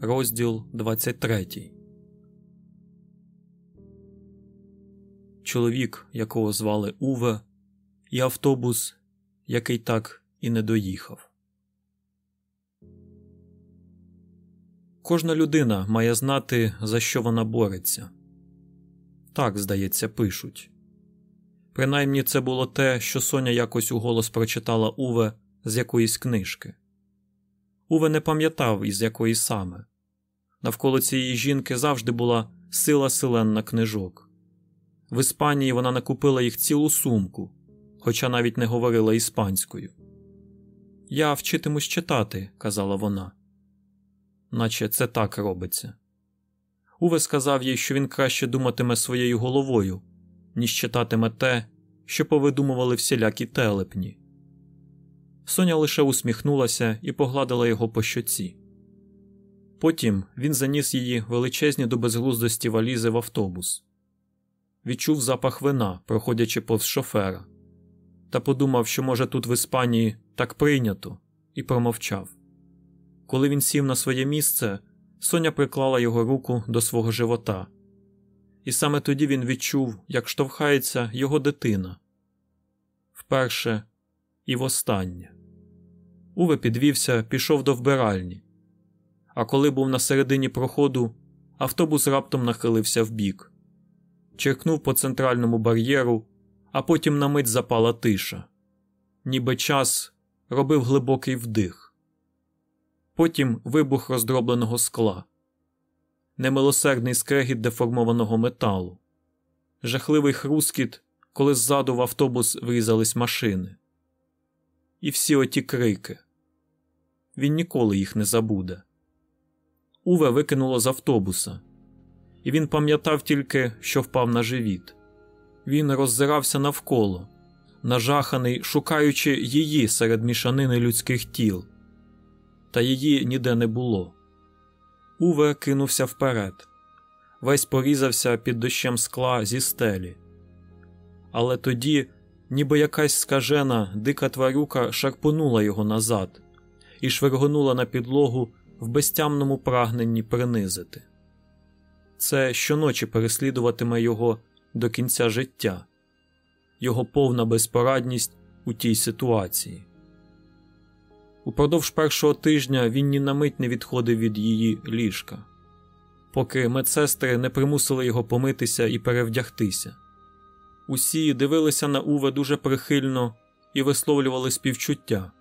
розділ 23. Чоловік, якого звали Уве, і автобус, який так і не доїхав. Кожна людина має знати, за що вона бореться. Так, здається, пишуть. Принаймні це було те, що Соня якось уголос прочитала Уве з якоїсь книжки. Уве не пам'ятав, із якої саме. Навколо цієї жінки завжди була сила селенна книжок. В Іспанії вона накупила їх цілу сумку, хоча навіть не говорила іспанською. Я вчитимусь читати, казала вона. Наче це так робиться. Уве сказав їй, що він краще думатиме своєю головою, ніж читатиме те, що повидумували всілякі телепні. Соня лише усміхнулася і погладила його по щоці. Потім він заніс її величезні до безглуздості валізи в автобус, відчув запах вина, проходячи повз шофера, та подумав, що, може, тут в Іспанії так прийнято, і промовчав. Коли він сів на своє місце, Соня приклала його руку до свого живота, і саме тоді він відчув, як штовхається його дитина вперше і востаннє. Уве підвівся, пішов до вбиральні. А коли був на середині проходу, автобус раптом нахилився вбік, черкнув по центральному бар'єру, а потім на мить запала тиша, ніби час робив глибокий вдих. Потім вибух роздробленого скла, немилосердний скрегіт деформованого металу, жахливий хрускіт, коли ззаду в автобус врізались машини. І всі оті крики. Він ніколи їх не забуде. Уве викинуло з автобуса, і він пам'ятав тільки, що впав на живіт. Він роззирався навколо, нажаханий, шукаючи її серед мішанини людських тіл, та її ніде не було. Уве кинувся вперед, весь порізався під дощем скла зі стелі. Але тоді, ніби якась скажена, дика тварюка шарпонула його назад і швергонула на підлогу в безтямному прагненні принизити. Це щоночі переслідуватиме його до кінця життя, його повна безпорадність у тій ситуації. Упродовж першого тижня він ні на мить не відходив від її ліжка, поки медсестри не примусили його помитися і перевдягтися. Усі дивилися на Уве дуже прихильно і висловлювали співчуття.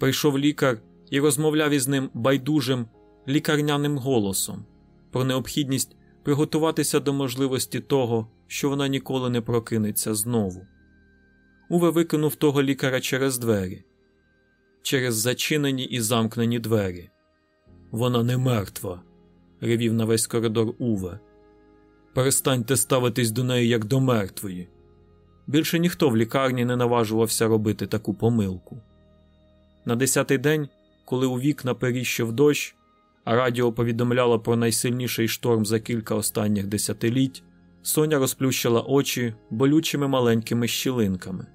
Прийшов лікар і розмовляв із ним байдужим лікарняним голосом про необхідність приготуватися до можливості того, що вона ніколи не прокинеться знову. Уве викинув того лікаря через двері, через зачинені і замкнені двері. Вона не мертва, ревів на весь коридор Уве. Перестаньте ставитись до неї як до мертвої. Більше ніхто в лікарні не наважувався робити таку помилку. На десятий день, коли у вікна періщив дощ, а радіо повідомляло про найсильніший шторм за кілька останніх десятиліть, Соня розплющила очі болючими маленькими щілинками.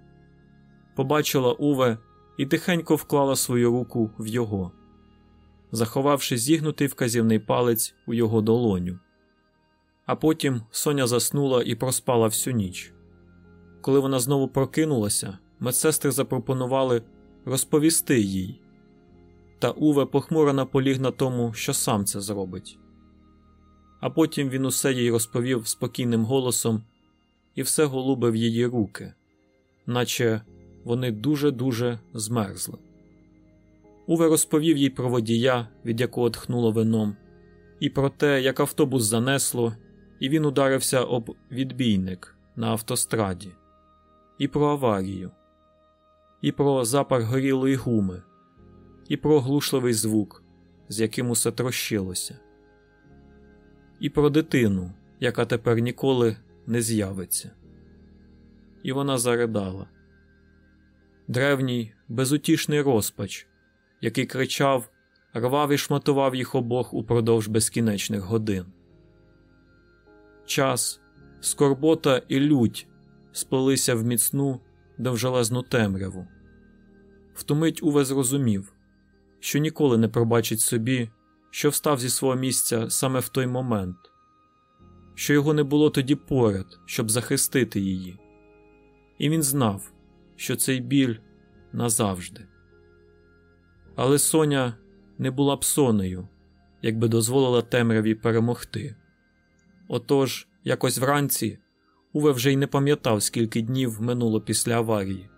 Побачила Уве і тихенько вклала свою руку в його, заховавши зігнутий вказівний палець у його долоню. А потім Соня заснула і проспала всю ніч. Коли вона знову прокинулася, медсестри запропонували розповісти їй, та Уве похмуро наполіг на тому, що сам це зробить. А потім він усе їй розповів спокійним голосом і все голубив її руки, наче вони дуже-дуже змерзли. Уве розповів їй про водія, від якого тхнуло вином, і про те, як автобус занесло, і він ударився об відбійник на автостраді, і про аварію, і про запах горілої гуми, і про глушливий звук, з яким усе трощилося, і про дитину, яка тепер ніколи не з'явиться. І вона заридала. Древній, безутішний розпач, який кричав, рвав і шматував їх обох упродовж безкінечних годин. Час, скорбота і лють сплелися в міцну довжелезну темряву. Втомить Уве зрозумів, що ніколи не пробачить собі, що встав зі свого місця саме в той момент, що його не було тоді поряд, щоб захистити її, і він знав, що цей біль назавжди. Але Соня не була б сонею, якби дозволила темряві перемогти. Отож, якось вранці Уве вже й не пам'ятав, скільки днів минуло після аварії.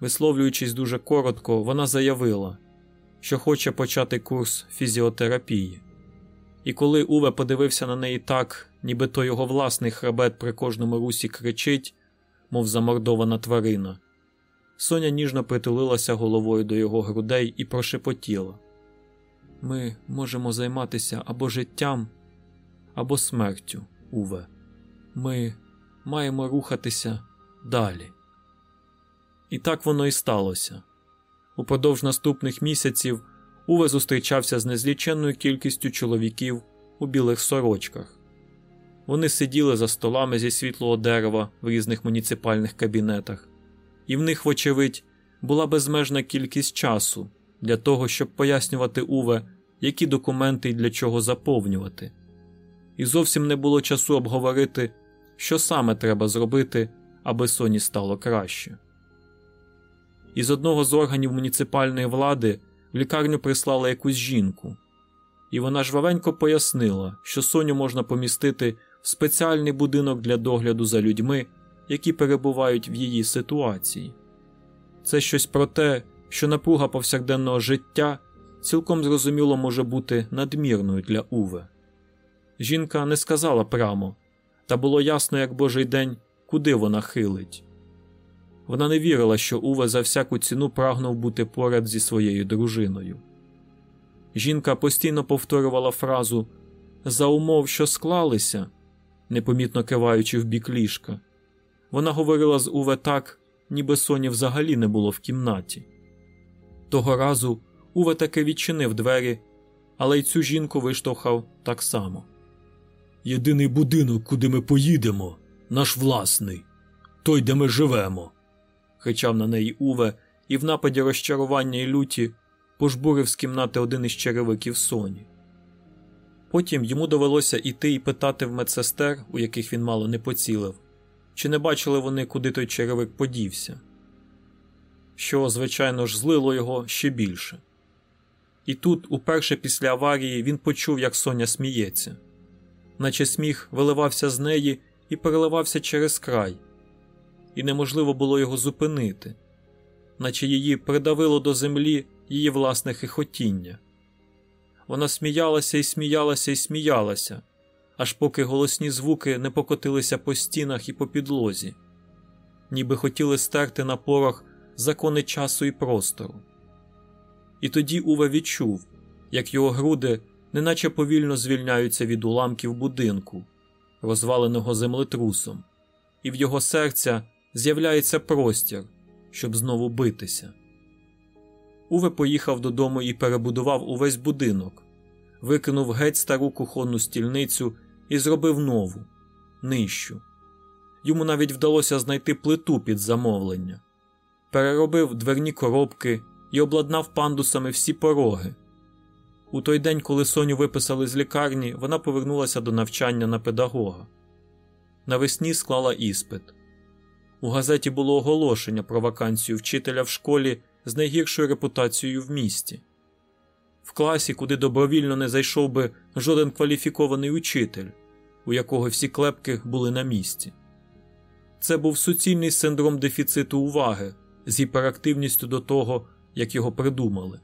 Висловлюючись дуже коротко, вона заявила, що хоче почати курс фізіотерапії. І коли Уве подивився на неї так, ніби то його власний хребет при кожному русі кричить, мов замордована тварина, Соня ніжно притулилася головою до його грудей і прошепотіла: Ми можемо займатися або життям, або смертю, Уве. Ми маємо рухатися далі. І так воно і сталося. Упродовж наступних місяців Уве зустрічався з незліченною кількістю чоловіків у білих сорочках. Вони сиділи за столами зі світлого дерева в різних муніципальних кабінетах, і в них, вочевидь, була безмежна кількість часу для того, щоб пояснювати Уве, які документи і для чого заповнювати. І зовсім не було часу обговорити, що саме треба зробити, аби Соні стало краще. Із одного з органів муніципальної влади в лікарню прислали якусь жінку, і вона жвавенько пояснила, що Соню можна помістити в спеціальний будинок для догляду за людьми, які перебувають в її ситуації. Це щось про те, що напруга повсякденного життя цілком зрозуміло може бути надмірною для Уве. Жінка не сказала прямо, та було ясно, як божий день, куди вона хилить. Вона не вірила, що Уве за всяку ціну прагнув бути поряд зі своєю дружиною. Жінка постійно повторювала фразу за умов, що склалися, непомітно киваючи в бік ліжка. Вона говорила з Уве так, ніби Соні взагалі не було в кімнаті. Того разу Уве таки відчинив двері, але й цю жінку виштовхав так само. Єдиний будинок, куди ми поїдемо, наш власний, той, де ми живемо, кричав на неї Уве, і в нападі розчарування і люті пожбурив з кімнати один із черевиків Соні. Потім йому довелося іти і питати в медсестер, у яких він мало не поцілив, чи не бачили вони, куди той черевик подівся, що, звичайно ж, злило його ще більше. І тут, уперше після аварії, він почув, як Соня сміється наче сміх виливався з неї і переливався через край, і неможливо було його зупинити, наче її придавило до землі її власне хихотіння. Вона сміялася і сміялася і сміялася, аж поки голосні звуки не покотилися по стінах і по підлозі, ніби хотіли стерти на порох закони часу і простору. І тоді Ува відчув, як його груди неначе повільно звільняються від уламків будинку, розваленого землетрусом, і в його серця з'являється простір, щоб знову битися. Уве поїхав додому і перебудував увесь будинок, викинув геть стару кухонну стільницю і зробив нову, нижчу. Йому навіть вдалося знайти плиту під замовлення, переробив дверні коробки і обладнав пандусами всі пороги. У той день, коли Соню виписали з лікарні, вона повернулася до навчання на педагога. Навесні склала іспит. У газеті було оголошення про вакансію вчителя в школі з найгіршою репутацією в місті, в класі, куди добровільно не зайшов би жоден кваліфікований учитель, у якого всі клепки були на місці. Це був суцільний синдром дефіциту уваги з гіперактивністю до того, як його придумали.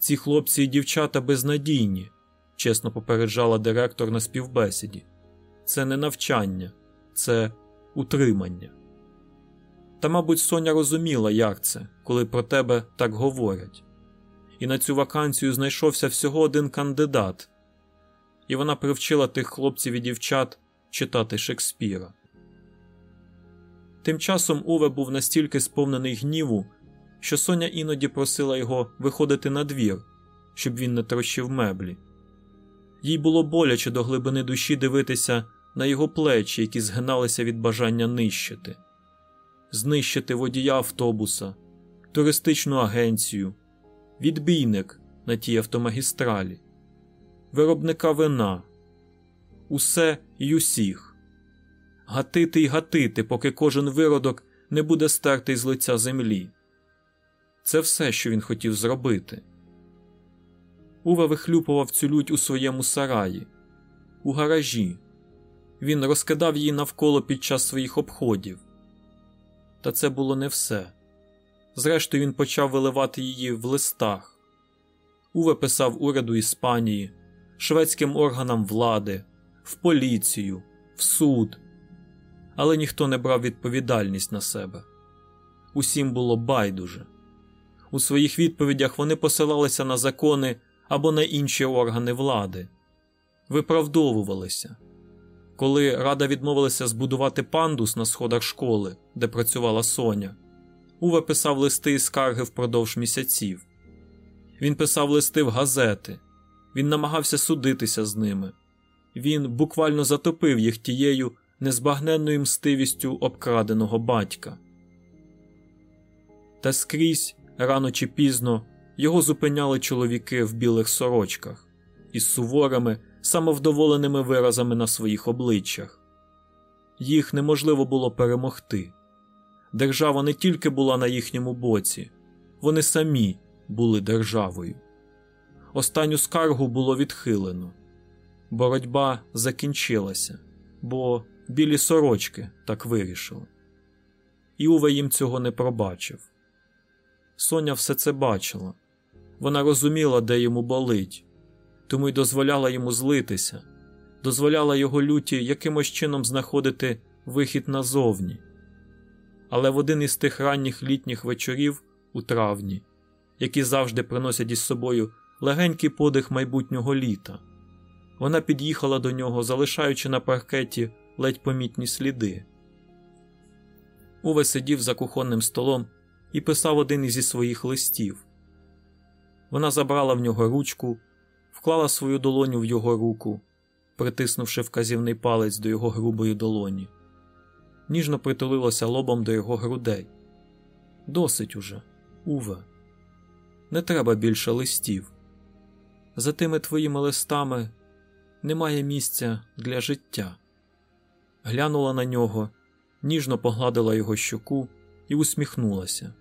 Ці хлопці і дівчата безнадійні, чесно попереджала директор на співбесіді. Це не навчання, це утримання. Та, мабуть, Соня розуміла, як це, коли про тебе так говорять. І на цю вакансію знайшовся всього один кандидат, і вона привчила тих хлопців і дівчат читати Шекспіра. Тим часом Уве був настільки сповнений гніву що Соня іноді просила його виходити на двір, щоб він не трощив меблі. Їй було боляче до глибини душі дивитися на його плечі, які згиналися від бажання нищити, знищити водія автобуса, туристичну агенцію, відбійник на тій автомагістралі, виробника вина. Усе й усіх. Гатити й гатити, поки кожен виродок не буде стертий з лиця землі. Це все, що він хотів зробити. Уве вихлюпував цю лють у своєму сараї, у гаражі. Він розкидав її навколо під час своїх обходів. Та це було не все. Зрештою, він почав виливати її в листах. Уве писав уряду Іспанії, шведським органам влади, в поліцію, в суд. Але ніхто не брав відповідальність на себе. Усім було байдуже. У своїх відповідях вони посилалися на закони або на інші органи влади, виправдовувалися. Коли рада відмовилася збудувати пандус на сходах школи, де працювала Соня, Уве писав листи і скарги впродовж місяців. Він писав листи в газети, він намагався судитися з ними. Він буквально затопив їх тією незбагненною мстивістю обкраденого батька. Та скрізь, рано чи пізно, його зупиняли чоловіки в білих сорочках із суворими, самовдоволеними виразами на своїх обличчях. Їх неможливо було перемогти. Держава не тільки була на їхньому боці, вони самі були державою. Останню скаргу було відхилено. Боротьба закінчилася, бо білі сорочки так вирішили. І Уве їм цього не пробачив. Соня все це бачила. Вона розуміла, де йому болить, тому й дозволяла йому злитися, дозволяла його люті якимось чином знаходити вихід назовні. Але в один із тих ранніх літніх вечорів у травні, які завжди приносять із собою легенький подих майбутнього літа, вона під'їхала до нього, залишаючи на паркеті ледь помітні сліди. Уве сидів за кухонним столом і писав один із своїх листів. Вона забрала в нього ручку, вклала свою долоню в його руку, притиснувши вказівний палець до його грубої долоні, ніжно притулилася лобом до його грудей. Досить уже, Уве, не треба більше листів. За тими твоїми листами немає місця для життя. Глянула на нього, ніжно погладила його щоку і усміхнулася.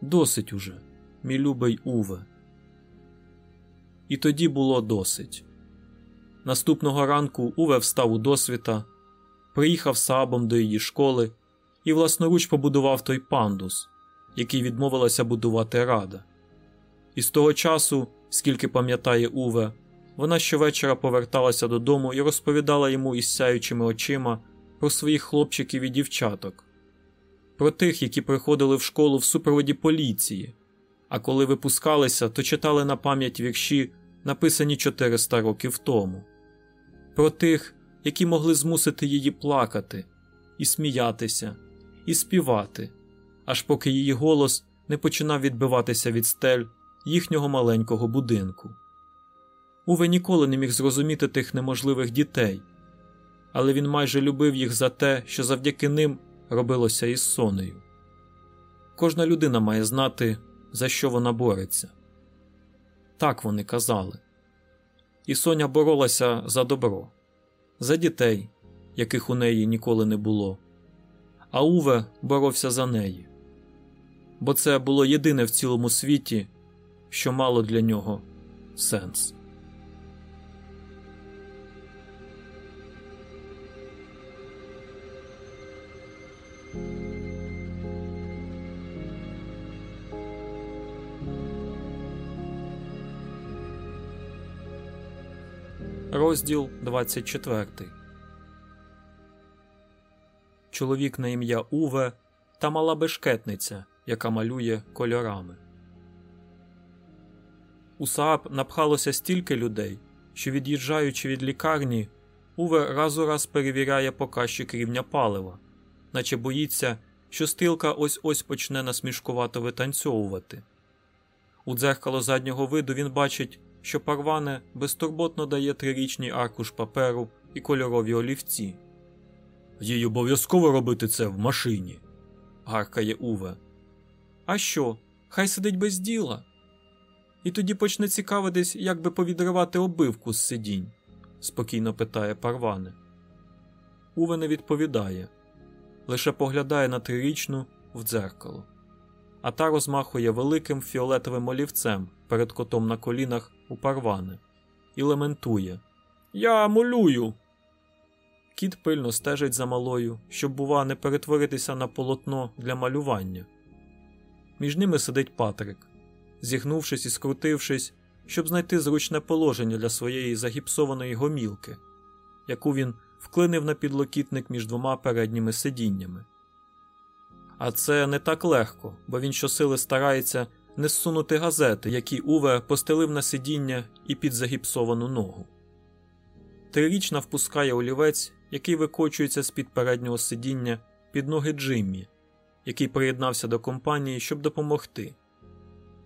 Досить уже, мій любий Уве. І тоді було досить. Наступного ранку Уве встав у досвіта, приїхав сабом до її школи і власноруч побудував той пандус, який відмовилася будувати рада. І з того часу, скільки пам'ятає Уве, вона щовечора поверталася додому і розповідала йому із сяючими очима про своїх хлопчиків і дівчаток, про тих, які приходили в школу в супроводі поліції, а коли випускалися, то читали на пам'ять вірші, написані 400 років тому, про тих, які могли змусити її плакати, і сміятися, і співати, аж поки її голос не починав відбиватися від стель їхнього маленького будинку. Уве ніколи не міг зрозуміти тих неможливих дітей, але він майже любив їх за те, що завдяки ним робилося із сонею. Кожна людина має знати, за що вона бореться. Так вони казали. І Соня боролася за добро, за дітей, яких у неї ніколи не було, а Уве боровся за неї. Бо це було єдине в цілому світі, що мало для нього сенс. Розділ 24 Чоловік на ім'я Уве та мала бешкетниця, яка малює кольорами. У Саап напхалося стільки людей, що, від'їжджаючи від лікарні, Уве раз у раз перевіряє показчик рівня палива, наче боїться, що стрілка ось ось почне насмішкувато витанцьовувати. У дзеркало заднього виду він бачить що парване безтурботно дає трирічний аркуш паперу і кольорові олівці. Їй обов'язково робити це в машині, гаркає Уве. А що? Хай сидить без діла. і тоді почне цікавитись, як би повідривати обивку з сидінь? спокійно питає Парване. Уве не відповідає, лише поглядає на трирічну в дзеркало, а та розмахує великим фіолетовим олівцем перед котом на колінах у парвани і лементує Я молюю. Кіт пильно стежить за малою, щоб, бува, не перетворитися на полотно для малювання. Між ними сидить Патрик, зігнувшись і скрутившись, щоб знайти зручне положення для своєї загіпсованої гомілки, яку він вклинив на підлокітник між двома передніми сидіннями. А це не так легко, бо він щосили старається не зсунути газети, які Уве постелив на сидіння і під загіпсовану ногу. Трирічна впускає олівець, який викочується з під переднього сидіння під ноги Джиммі, який приєднався до компанії, щоб допомогти.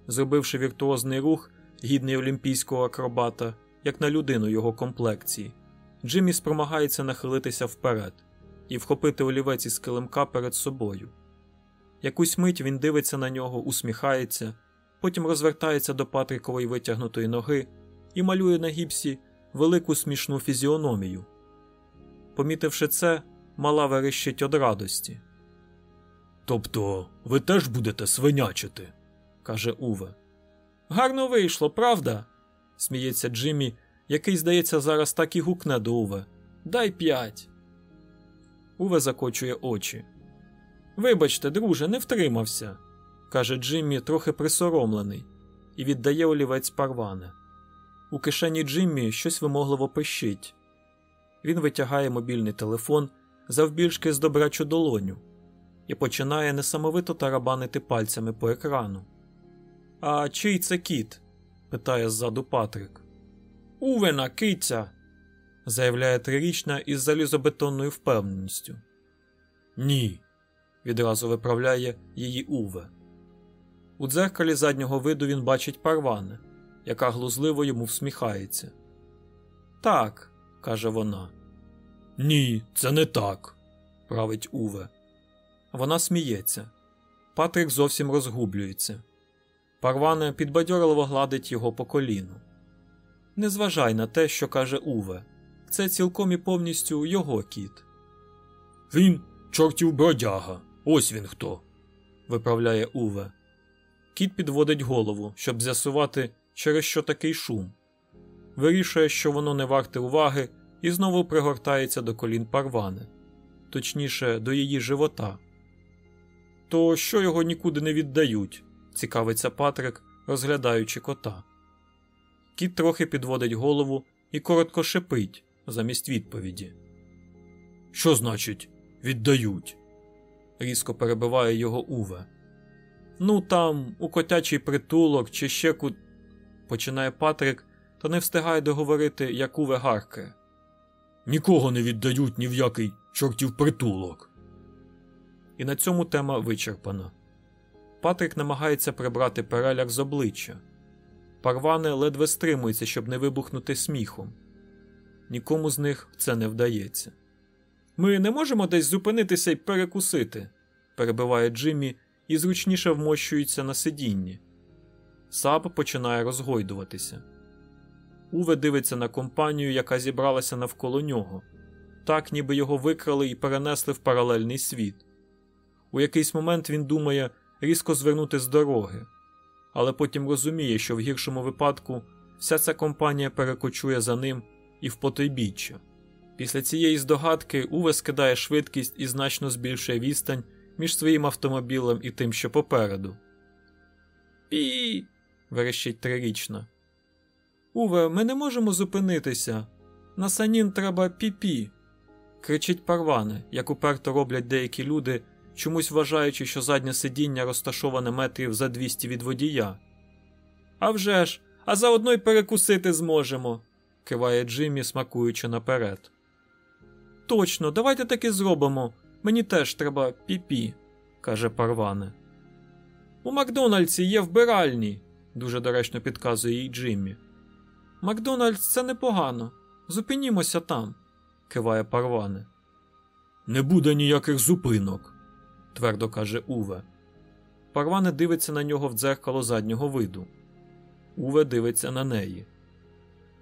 Зробивши віртуозний рух, гідний олімпійського акробата, як на людину його комплекції, Джиммі спромагається нахилитися вперед і вхопити олівець із килимка перед собою. Якусь мить він дивиться на нього, усміхається, потім розвертається до Патрікової витягнутої ноги і малює на гіпсі велику смішну фізіономію. Помітивши це, мала верещить од радості. Тобто ви теж будете свинячити, каже Уве. Гарно вийшло, правда? сміється Джиммі, який, здається, зараз так і гукне до Уве. Дай п'ять. Уве закочує очі. Вибачте, друже, не втримався, каже Джиммі, трохи присоромлений, і віддає олівець парване. У кишені Джиммі щось вимогливо пищить. Він витягає мобільний телефон завбільшки з добрачу долоню і починає несамовито тарабанити пальцями по екрану. А чий це кіт? питає ззаду Патрик. Увена, киця, заявляє трирічна із залізобетонною впевненістю. Ні, відразу виправляє її Уве. У дзеркалі заднього виду він бачить парване, яка глузливо йому всміхається. Так, каже вона. Ні, це не так, править Уве. Вона сміється. Патрик зовсім розгублюється. Парване підбадьорливо гладить його по коліну. Не зважай на те, що каже Уве. Це цілком і повністю його кіт. Він чортів бродяга. Ось він хто. виправляє Уве. Кіт підводить голову, щоб з'ясувати, через що такий шум. Вирішує, що воно не варте уваги, і знову пригортається до колін парвани, точніше, до її живота. То що його нікуди не віддають? цікавиться Патрик, розглядаючи кота. Кіт трохи підводить голову і коротко шипить замість відповіді. Що значить віддають? Різко перебиває його Уве. Ну, там, у котячий притулок чи ще ку. починає Патрик, та не встигає договорити, як Уве гаркає. Нікого не віддають ні в який чортів притулок. І на цьому тема вичерпана. Патрик намагається прибрати переляк з обличчя. Парване ледве стримується, щоб не вибухнути сміхом. Нікому з них це не вдається. Ми не можемо десь зупинитися і перекусити, перебиває Джиммі і зручніше вмощується на сидінні. Саб починає розгойдуватися. Уве дивиться на компанію, яка зібралася навколо нього, так ніби його викрали і перенесли в паралельний світ. У якийсь момент він думає різко звернути з дороги, але потім розуміє, що в гіршому випадку вся ця компанія перекочує за ним і в потойбіччя. Після цієї здогадки Уве скидає швидкість і значно збільшує відстань між своїм автомобілем і тим, що попереду. Пі. верещить трирічна. Уве, ми не можемо зупинитися. На санін треба пі-пі!» – кричить парване, як уперто роблять деякі люди, чомусь вважаючи, що заднє сидіння розташоване метрів за 200 від водія. «А вже ж, а заодно й перекусити зможемо, киває Джиммі, смакуючи наперед. Точно, давайте таки зробимо. Мені теж треба пі-пі», – каже парване. У Макдональдсі є вбиральні, дуже доречно підказує їй Джиммі. Макдональдс це непогано. Зупинімося там, киває парване. Не буде ніяких зупинок, твердо каже Уве. Парване дивиться на нього в дзеркало заднього виду. Уве дивиться на неї.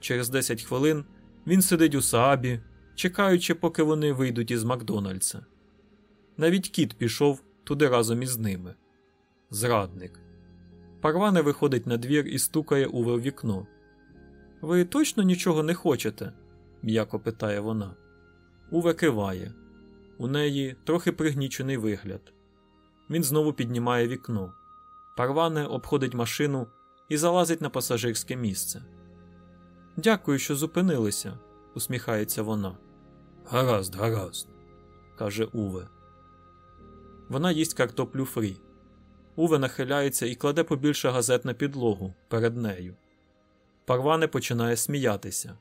Через 10 хвилин він сидить у Саабі, чекаючи, поки вони вийдуть із Макдональдса. Навіть кіт пішов туди разом із ними. Зрадник. Парване виходить на двір і стукає Уве в вікно. Ви точно нічого не хочете? м'яко питає вона. Уве киває. У неї трохи пригнічений вигляд. Він знову піднімає вікно. Парване обходить машину і залазить на пасажирське місце. Дякую, що зупинилися, усміхається вона. Гаразд, гаразд. каже Уве. Вона їсть картоплю фрі. Уве нахиляється і кладе побільше газет на підлогу перед нею. Парване починає сміятися.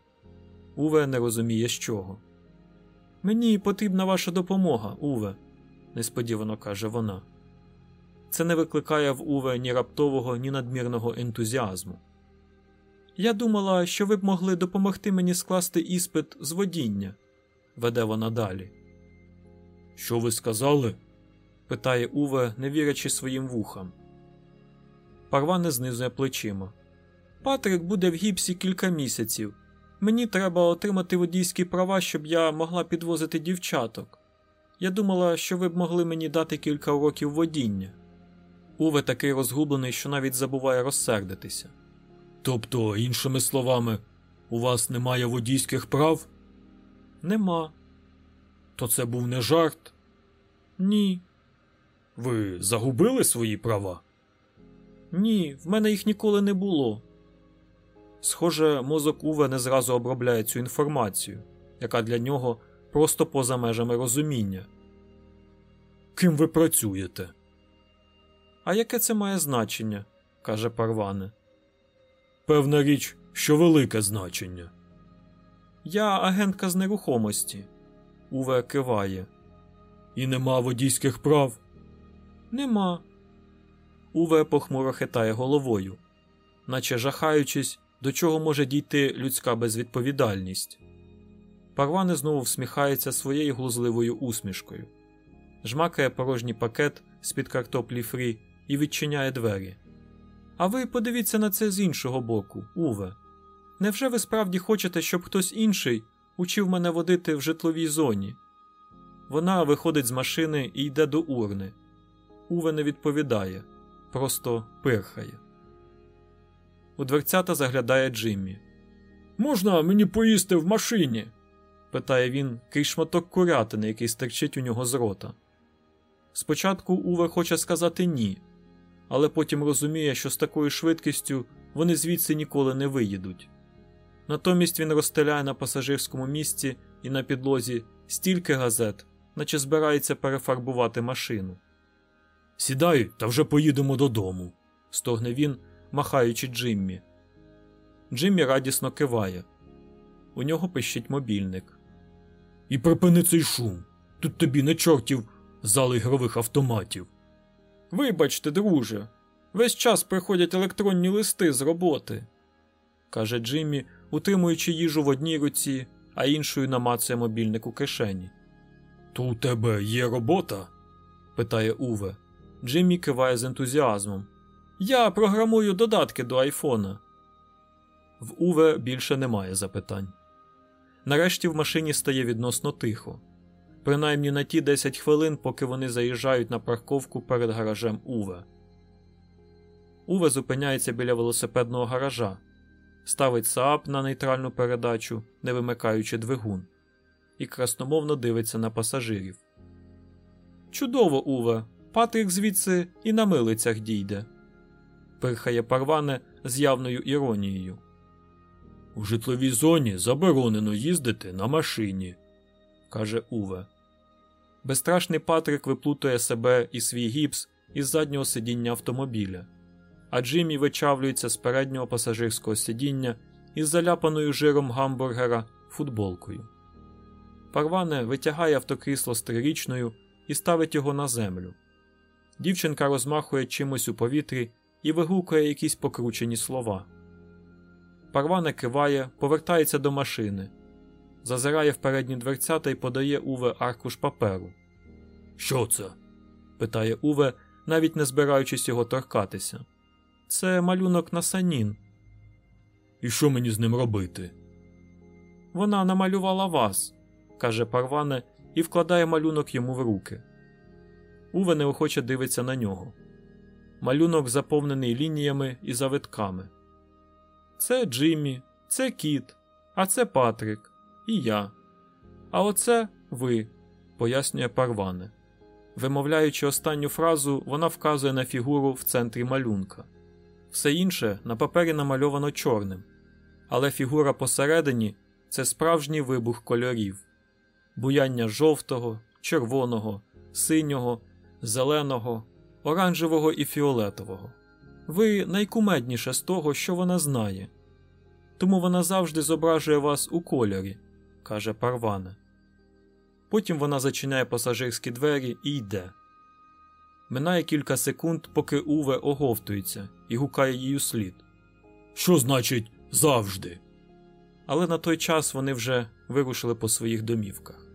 Уве не розуміє з чого. Мені потрібна ваша допомога, Уве, несподівано каже вона. Це не викликає в Уве ні раптового, ні надмірного ентузіазму. Я думала, що ви б могли допомогти мені скласти іспит з водіння, веде вона далі. Що ви сказали? питає Уве, не вірячи своїм вухам. Парване знизує плечима. Патрик буде в гіпсі кілька місяців. Мені треба отримати водійські права, щоб я могла підвозити дівчаток. Я думала, що ви б могли мені дати кілька уроків водіння. Уве такий розгублений, що навіть забуває розсердитися. Тобто, іншими словами, у вас немає водійських прав? Нема. То це був не жарт? Ні. Ви загубили свої права? Ні, в мене їх ніколи не було. Схоже, мозок Уве не зразу обробляє цю інформацію, яка для нього просто поза межами розуміння. Ким ви працюєте? А яке це має значення? каже Парване. Певна річ, що велике значення. Я агентка з нерухомості. Уве киває. І нема водійських прав. Нема. Уве похмуро хитає головою, наче жахаючись, до чого може дійти людська безвідповідальність. Парване знову всміхається своєю глузливою усмішкою, жмакає порожній пакет з-під картоплі фрі і відчиняє двері. А ви подивіться на це з іншого боку, Уве. Невже ви справді хочете, щоб хтось інший учив мене водити в житловій зоні? Вона виходить з машини і йде до урни. Уве не відповідає, просто пирхає. У дверцята заглядає Джиммі. Можна мені поїсти в машині? питає він крізь шматок курятини, який стирчить у нього з рота. Спочатку Уве хоче сказати ні, але потім розуміє, що з такою швидкістю вони звідси ніколи не виїдуть. Натомість він розстеляє на пасажирському місці і на підлозі стільки газет, наче збирається перефарбувати машину. Сідай, та вже поїдемо додому, стогне він, махаючи Джиммі. Джиммі радісно киває. У нього пищить мобільник. І припини цей шум. Тут тобі не чортів зал ігрових автоматів. Вибачте, друже, весь час приходять електронні листи з роботи, каже Джиммі, утримуючи їжу в одній руці, а іншою намацує мобільник у кишені. То у тебе є робота? питає Уве. Джиммі киває з ентузіазмом. Я програмую додатки до айфона. В Уве більше немає запитань. Нарешті в машині стає відносно тихо, принаймні на ті 10 хвилин, поки вони заїжджають на парковку перед гаражем Уве. Уве зупиняється біля велосипедного гаража, ставить Саап на нейтральну передачу, не вимикаючи двигун, і красномовно дивиться на пасажирів. Чудово, Уве! Патрік звідси і на милицях дійде. Пирхає парване з явною іронією. У житловій зоні заборонено їздити на машині, каже Уве. Безстрашний Патрик виплутує себе і свій гіпс із заднього сидіння автомобіля, а Джиммі вичавлюється з переднього пасажирського сидіння із заляпаною жиром гамбургера футболкою. Парване витягає автокрісло з трирічною і ставить його на землю. Дівчинка розмахує чимось у повітрі і вигукує якісь покручені слова. Парване киває, повертається до машини, зазирає в передні дверцята і подає Уве аркуш паперу. Що це? питає Уве, навіть не збираючись його торкатися. Це малюнок на санін, І що мені з ним робити? Вона намалювала вас, каже Парване і вкладає малюнок йому в руки. Уве неохоче дивиться на нього. Малюнок заповнений лініями і завитками. Це Джиммі, це Кіт, а це Патрік, і я. А оце ви, пояснює Парване. Вимовляючи останню фразу, вона вказує на фігуру в центрі малюнка. Все інше на папері намальовано чорним, але фігура посередині це справжній вибух кольорів буяння жовтого, червоного, синього, зеленого, оранжевого і фіолетового. Ви найкумедніше з того, що вона знає. Тому вона завжди зображує вас у кольорі, каже Парвана. Потім вона зачиняє пасажирські двері і йде. Минає кілька секунд, поки Уве оговтується і гукає їй слід. Що значить завжди? Але на той час вони вже вирушили по своїх домівках.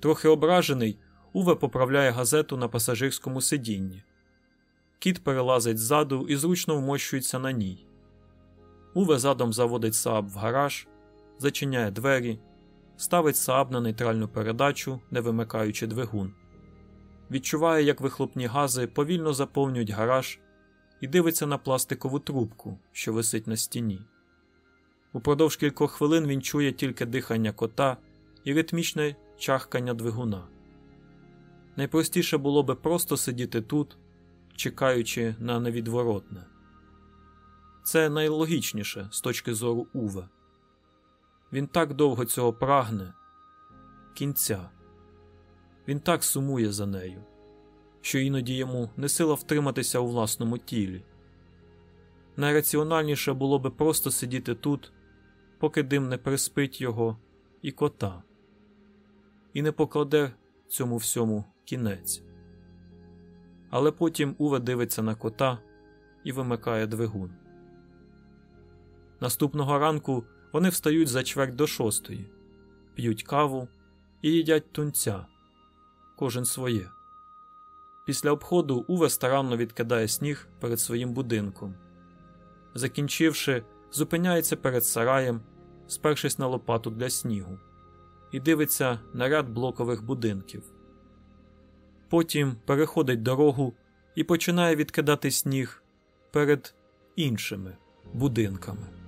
Трохи ображений, Уве поправляє газету на пасажирському сидінні. Кіт перелазить ззаду і зручно вмощується на ній. Уве задом заводить Сааб в гараж, зачиняє двері, ставить Сааб на нейтральну передачу, не вимикаючи двигун. Відчуває, як вихлопні гази повільно заповнюють гараж і дивиться на пластикову трубку, що висить на стіні. Упродовж кількох хвилин він чує тільки дихання кота і ритмічне чахкання двигуна. Найпростіше було би просто сидіти тут, чекаючи на невідворотне. Це найлогічніше з точки зору Уве. Він так довго цього прагне, кінця. Він так сумує за нею, що іноді йому не сила втриматися у власному тілі. Найраціональніше було би просто сидіти тут, поки дим не приспить його і кота, і не покладе цьому всьому кінець. Але потім Уве дивиться на кота і вимикає двигун. Наступного ранку вони встають за чверть до шостої, п'ють каву і їдять тунця, кожен своє. Після обходу Уве старанно відкидає сніг перед своїм будинком. Закінчивши, зупиняється перед сараєм, спершись на лопату для снігу, і дивиться на ряд блокових будинків. Потім переходить дорогу і починає відкидати сніг перед іншими будинками.